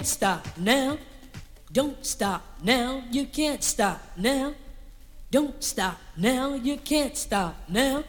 can't stop now. Don't stop now. You can't stop now. Don't stop now. You can't stop now.